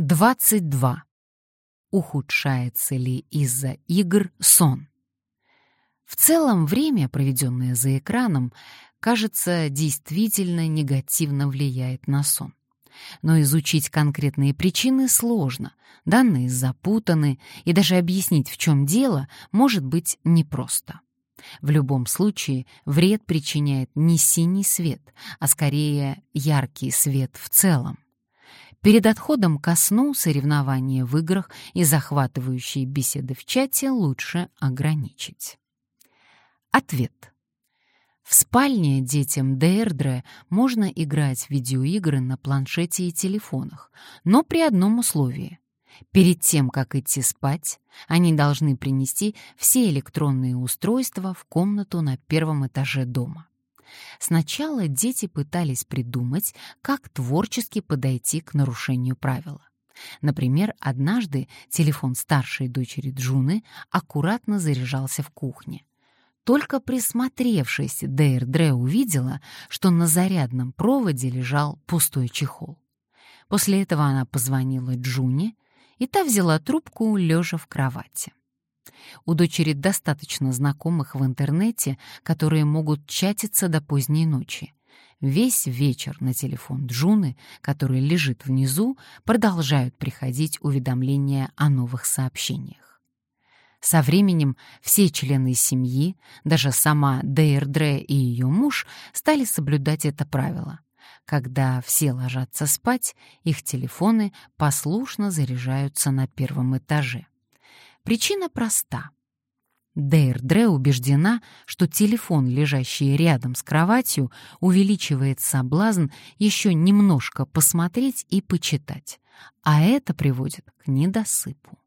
22. Ухудшается ли из-за игр сон? В целом время, проведенное за экраном, кажется, действительно негативно влияет на сон. Но изучить конкретные причины сложно, данные запутаны, и даже объяснить, в чем дело, может быть непросто. В любом случае, вред причиняет не синий свет, а скорее яркий свет в целом. Перед отходом ко сну соревнования в играх и захватывающие беседы в чате лучше ограничить. Ответ. В спальне детям Дейрдре можно играть в видеоигры на планшете и телефонах, но при одном условии. Перед тем, как идти спать, они должны принести все электронные устройства в комнату на первом этаже дома. Сначала дети пытались придумать, как творчески подойти к нарушению правила. Например, однажды телефон старшей дочери Джуны аккуратно заряжался в кухне. Только присмотревшись, Дейрдре увидела, что на зарядном проводе лежал пустой чехол. После этого она позвонила Джуне, и та взяла трубку, лежа в кровати. У дочери достаточно знакомых в интернете, которые могут чатиться до поздней ночи. Весь вечер на телефон Джуны, который лежит внизу, продолжают приходить уведомления о новых сообщениях. Со временем все члены семьи, даже сама Дейрдре и ее муж, стали соблюдать это правило. Когда все ложатся спать, их телефоны послушно заряжаются на первом этаже. Причина проста. Дейрдре убеждена, что телефон, лежащий рядом с кроватью, увеличивает соблазн еще немножко посмотреть и почитать, а это приводит к недосыпу.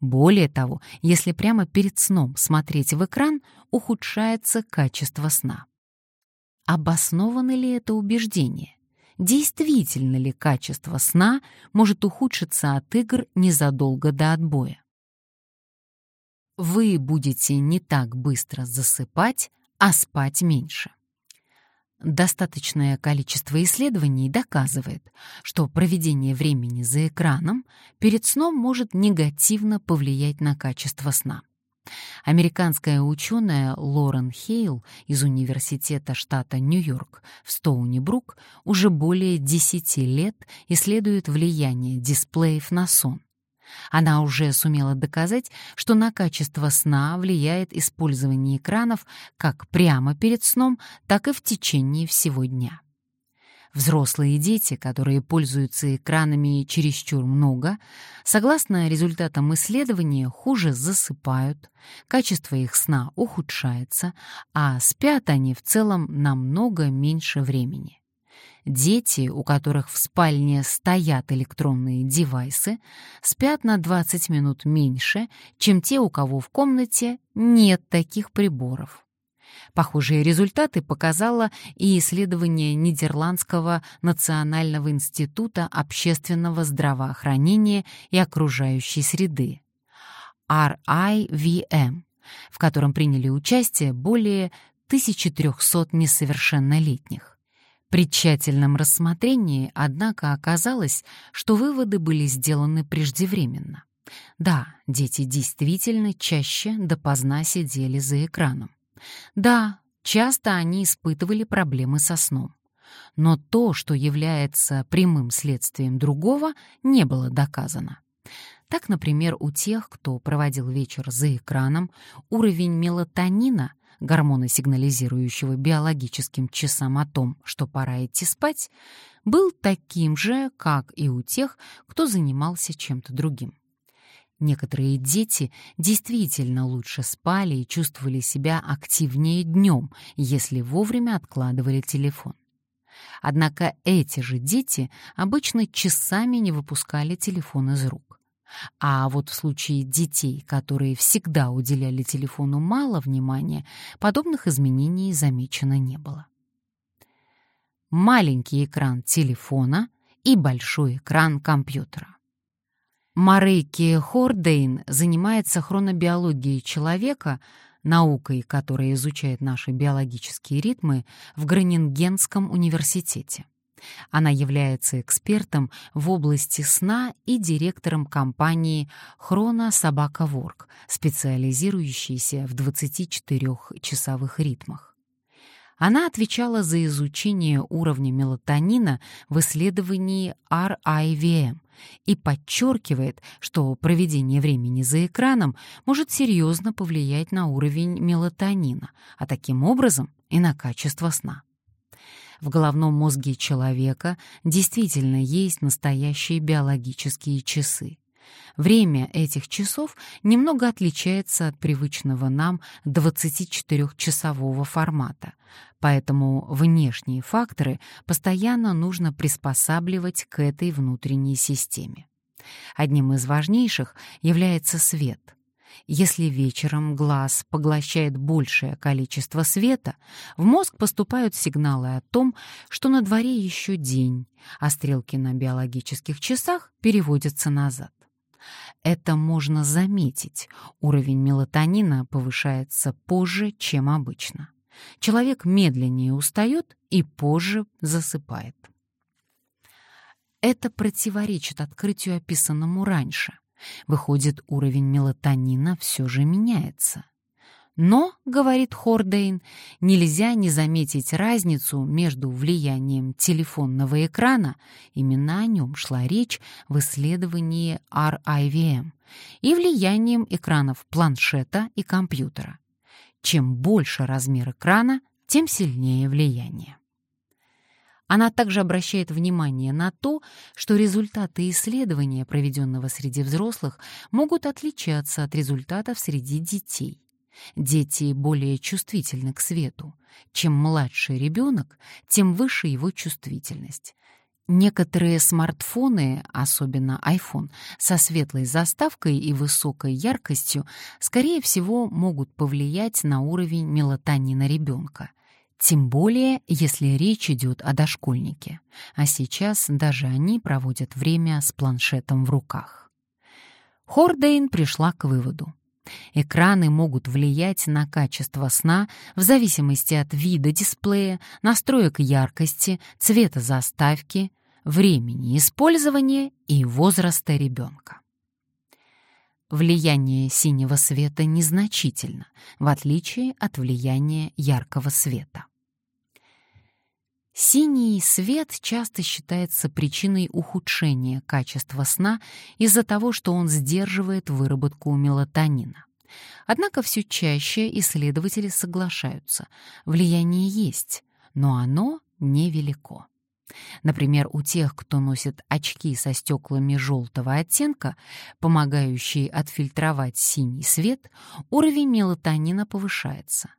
Более того, если прямо перед сном смотреть в экран, ухудшается качество сна. Обосновано ли это убеждение? Действительно ли качество сна может ухудшиться от игр незадолго до отбоя? Вы будете не так быстро засыпать, а спать меньше. Достаточное количество исследований доказывает, что проведение времени за экраном перед сном может негативно повлиять на качество сна. Американская ученая Лорен Хейл из Университета штата Нью-Йорк в Стоуни-Брук уже более 10 лет исследует влияние дисплеев на сон. Она уже сумела доказать, что на качество сна влияет использование экранов как прямо перед сном, так и в течение всего дня. Взрослые дети, которые пользуются экранами чересчур много, согласно результатам исследования, хуже засыпают, качество их сна ухудшается, а спят они в целом намного меньше времени. Дети, у которых в спальне стоят электронные девайсы, спят на 20 минут меньше, чем те, у кого в комнате нет таких приборов. Похожие результаты показало и исследование Нидерландского национального института общественного здравоохранения и окружающей среды RIVM, в котором приняли участие более 1300 несовершеннолетних. При тщательном рассмотрении, однако, оказалось, что выводы были сделаны преждевременно. Да, дети действительно чаще допоздна сидели за экраном. Да, часто они испытывали проблемы со сном. Но то, что является прямым следствием другого, не было доказано. Так, например, у тех, кто проводил вечер за экраном, уровень мелатонина гормона, сигнализирующего биологическим часам о том, что пора идти спать, был таким же, как и у тех, кто занимался чем-то другим. Некоторые дети действительно лучше спали и чувствовали себя активнее днем, если вовремя откладывали телефон. Однако эти же дети обычно часами не выпускали телефон из рук. А вот в случае детей, которые всегда уделяли телефону мало внимания, подобных изменений замечено не было. Маленький экран телефона и большой экран компьютера. Марейки Хордейн занимается хронобиологией человека, наукой, которая изучает наши биологические ритмы, в Гронингенском университете. Она является экспертом в области сна и директором компании Хрона Собака Ворк, специализирующейся в 24-часовых ритмах. Она отвечала за изучение уровня мелатонина в исследовании RIVM и подчеркивает, что проведение времени за экраном может серьезно повлиять на уровень мелатонина, а таким образом и на качество сна. В головном мозге человека действительно есть настоящие биологические часы. Время этих часов немного отличается от привычного нам 24-часового формата, поэтому внешние факторы постоянно нужно приспосабливать к этой внутренней системе. Одним из важнейших является свет — если вечером глаз поглощает большее количество света, в мозг поступают сигналы о том, что на дворе еще день, а стрелки на биологических часах переводятся назад. Это можно заметить. Уровень мелатонина повышается позже, чем обычно. Человек медленнее устает и позже засыпает. Это противоречит открытию, описанному раньше. Выходит, уровень мелатонина все же меняется. Но, говорит Хордейн, нельзя не заметить разницу между влиянием телефонного экрана, именно о нем шла речь в исследовании RIVM, и влиянием экранов планшета и компьютера. Чем больше размер экрана, тем сильнее влияние. Она также обращает внимание на то, что результаты исследования, проведенного среди взрослых, могут отличаться от результатов среди детей. Дети более чувствительны к свету. Чем младший ребенок, тем выше его чувствительность. Некоторые смартфоны, особенно iPhone, со светлой заставкой и высокой яркостью, скорее всего, могут повлиять на уровень мелатонина ребенка. Тем более, если речь идет о дошкольнике. А сейчас даже они проводят время с планшетом в руках. Хордейн пришла к выводу. Экраны могут влиять на качество сна в зависимости от вида дисплея, настроек яркости, цвета заставки, времени использования и возраста ребенка. Влияние синего света незначительно, в отличие от влияния яркого света. Синий свет часто считается причиной ухудшения качества сна из-за того, что он сдерживает выработку мелатонина. Однако все чаще исследователи соглашаются, влияние есть, но оно невелико. Например, у тех, кто носит очки со стеклами желтого оттенка, помогающие отфильтровать синий свет, уровень мелатонина повышается.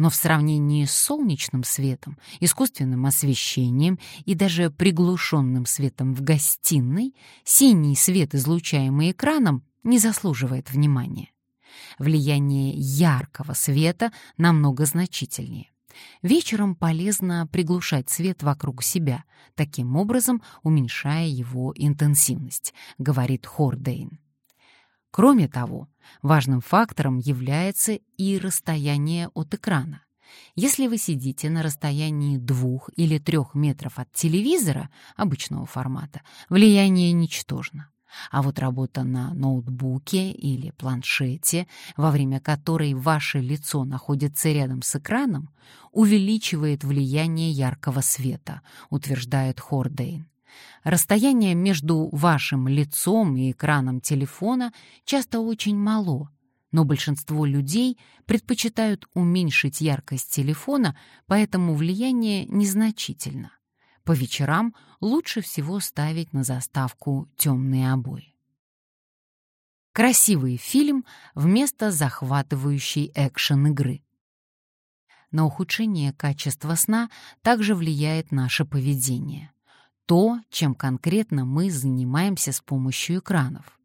Но в сравнении с солнечным светом, искусственным освещением и даже приглушенным светом в гостиной, синий свет, излучаемый экраном, не заслуживает внимания. Влияние яркого света намного значительнее. Вечером полезно приглушать свет вокруг себя, таким образом уменьшая его интенсивность, говорит Хордейн. Кроме того, важным фактором является и расстояние от экрана. Если вы сидите на расстоянии двух или трех метров от телевизора обычного формата, влияние ничтожно. А вот работа на ноутбуке или планшете, во время которой ваше лицо находится рядом с экраном, увеличивает влияние яркого света, утверждает Хордейн. Расстояние между вашим лицом и экраном телефона часто очень мало, но большинство людей предпочитают уменьшить яркость телефона, поэтому влияние незначительно. По вечерам лучше всего ставить на заставку темные обои. Красивый фильм вместо захватывающей экшен-игры. На ухудшение качества сна также влияет наше поведение. То, чем конкретно мы занимаемся с помощью экранов.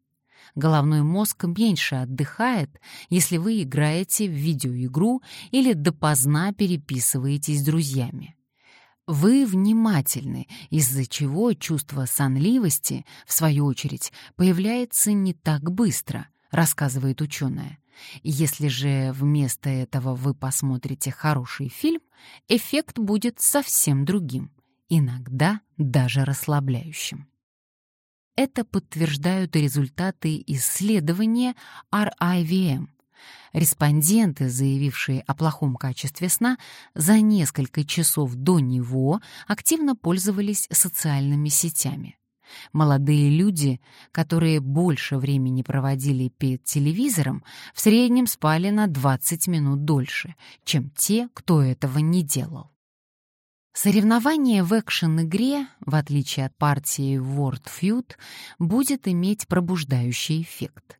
Головной мозг меньше отдыхает, если вы играете в видеоигру или допоздна переписываетесь с друзьями. Вы внимательны, из-за чего чувство сонливости, в свою очередь, появляется не так быстро, рассказывает ученая. Если же вместо этого вы посмотрите хороший фильм, эффект будет совсем другим. Иногда даже расслабляющим. Это подтверждают и результаты исследования RIVM. Респонденты, заявившие о плохом качестве сна, за несколько часов до него активно пользовались социальными сетями. Молодые люди, которые больше времени проводили перед телевизором, в среднем спали на 20 минут дольше, чем те, кто этого не делал. Соревнование в экшен-игре, в отличие от партии World Feud, будет иметь пробуждающий эффект.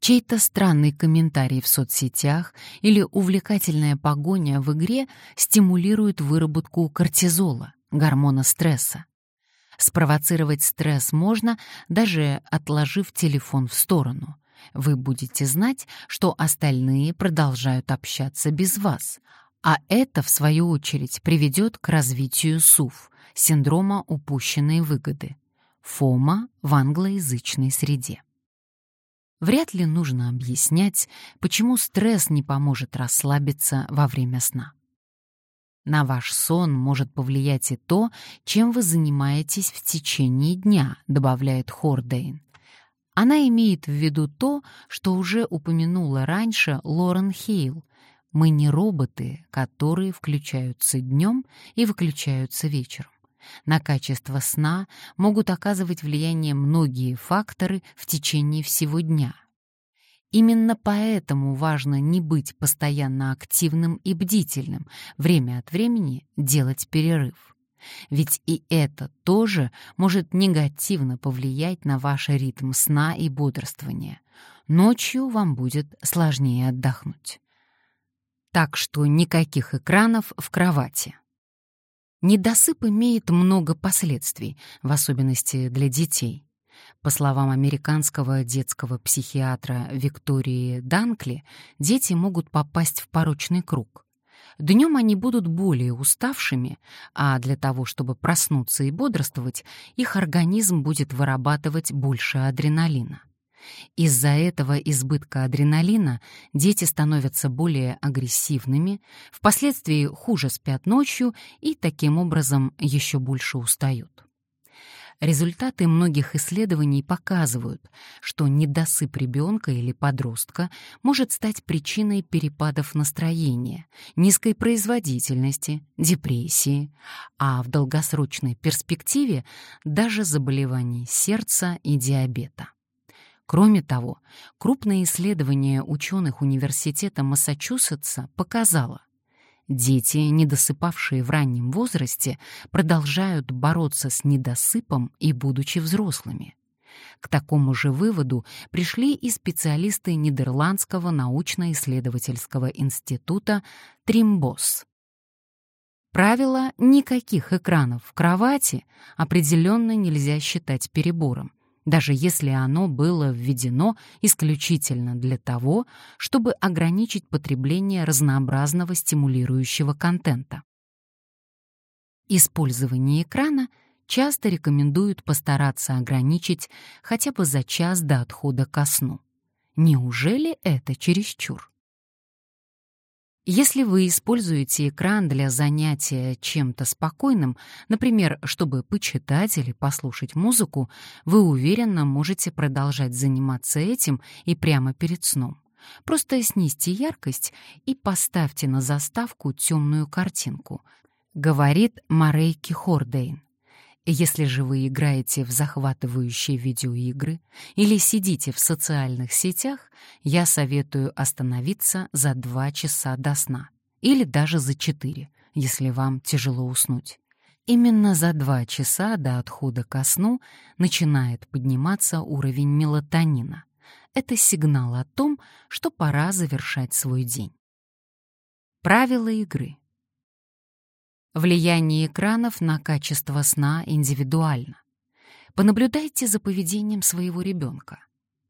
Чей-то странный комментарий в соцсетях или увлекательная погоня в игре стимулирует выработку кортизола, гормона стресса. Спровоцировать стресс можно, даже отложив телефон в сторону. Вы будете знать, что остальные продолжают общаться без вас, а это, в свою очередь, приведет к развитию СУФ, синдрома упущенной выгоды, ФОМА в англоязычной среде. Вряд ли нужно объяснять, почему стресс не поможет расслабиться во время сна. На ваш сон может повлиять и то, чем вы занимаетесь в течение дня, добавляет Хордейн. Она имеет в виду то, что уже упомянула раньше Лорен Хейл. Мы не роботы, которые включаются днем и выключаются вечером. На качество сна могут оказывать влияние многие факторы в течение всего дня, Именно поэтому важно не быть постоянно активным и бдительным, время от времени делать перерыв. Ведь и это тоже может негативно повлиять на ваш ритм сна и бодрствования. Ночью вам будет сложнее отдохнуть. Так что никаких экранов в кровати. Недосып имеет много последствий, в особенности для детей. По словам американского детского психиатра Виктории Данкли, дети могут попасть в порочный круг. Днем они будут более уставшими, а для того, чтобы проснуться и бодрствовать, их организм будет вырабатывать больше адреналина. Из-за этого избытка адреналина дети становятся более агрессивными, впоследствии хуже спят ночью и таким образом еще больше устают. Результаты многих исследований показывают, что недосып ребенка или подростка может стать причиной перепадов настроения, низкой производительности, депрессии, а в долгосрочной перспективе даже заболеваний сердца и диабета. Кроме того, крупное исследование ученых Университета Массачусетса показало, Дети, недосыпавшие в раннем возрасте, продолжают бороться с недосыпом и будучи взрослыми. К такому же выводу пришли и специалисты Нидерландского научно-исследовательского института Тримбос. Правило «никаких экранов в кровати» определенно нельзя считать перебором даже если оно было введено исключительно для того, чтобы ограничить потребление разнообразного стимулирующего контента. Использование экрана часто рекомендуют постараться ограничить хотя бы за час до отхода ко сну. Неужели это чересчур? Если вы используете экран для занятия чем-то спокойным, например, чтобы почитать или послушать музыку, вы уверенно можете продолжать заниматься этим и прямо перед сном. Просто снизьте яркость и поставьте на заставку темную картинку, говорит Марейки Хордейн. Если же вы играете в захватывающие видеоигры или сидите в социальных сетях, я советую остановиться за 2 часа до сна или даже за 4, если вам тяжело уснуть. Именно за 2 часа до отхода ко сну начинает подниматься уровень мелатонина. Это сигнал о том, что пора завершать свой день. Правила игры. Влияние экранов на качество сна индивидуально. Понаблюдайте за поведением своего ребенка.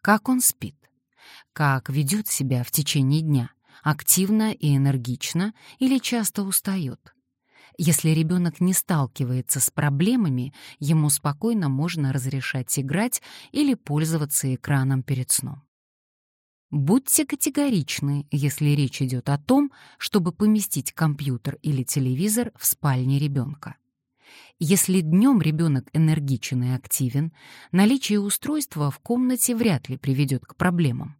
Как он спит? Как ведет себя в течение дня? Активно и энергично или часто устает? Если ребенок не сталкивается с проблемами, ему спокойно можно разрешать играть или пользоваться экраном перед сном. Будьте категоричны, если речь идет о том, чтобы поместить компьютер или телевизор в спальне ребенка. Если днем ребенок энергичен и активен, наличие устройства в комнате вряд ли приведет к проблемам.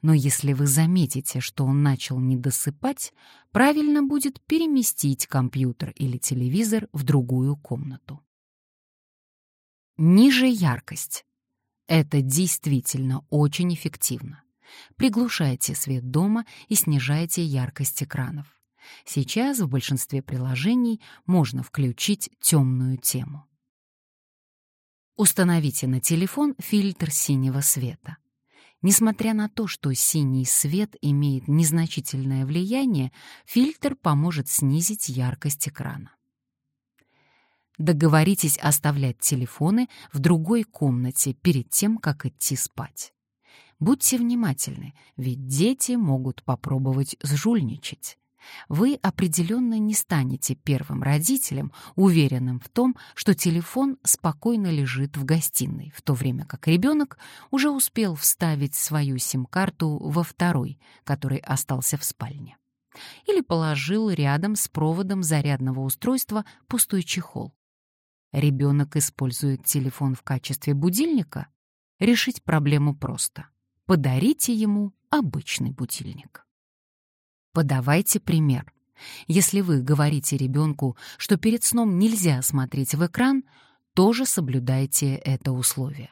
Но если вы заметите, что он начал недосыпать, правильно будет переместить компьютер или телевизор в другую комнату. Ниже яркость. Это действительно очень эффективно. Приглушайте свет дома и снижайте яркость экранов. Сейчас в большинстве приложений можно включить темную тему. Установите на телефон фильтр синего света. Несмотря на то, что синий свет имеет незначительное влияние, фильтр поможет снизить яркость экрана. Договоритесь оставлять телефоны в другой комнате перед тем, как идти спать. Будьте внимательны, ведь дети могут попробовать сжульничать. Вы определенно не станете первым родителем, уверенным в том, что телефон спокойно лежит в гостиной, в то время как ребенок уже успел вставить свою сим-карту во второй, который остался в спальне. Или положил рядом с проводом зарядного устройства пустой чехол. Ребенок использует телефон в качестве будильника? Решить проблему просто. Подарите ему обычный будильник. Подавайте пример. Если вы говорите ребенку, что перед сном нельзя смотреть в экран, тоже соблюдайте это условие.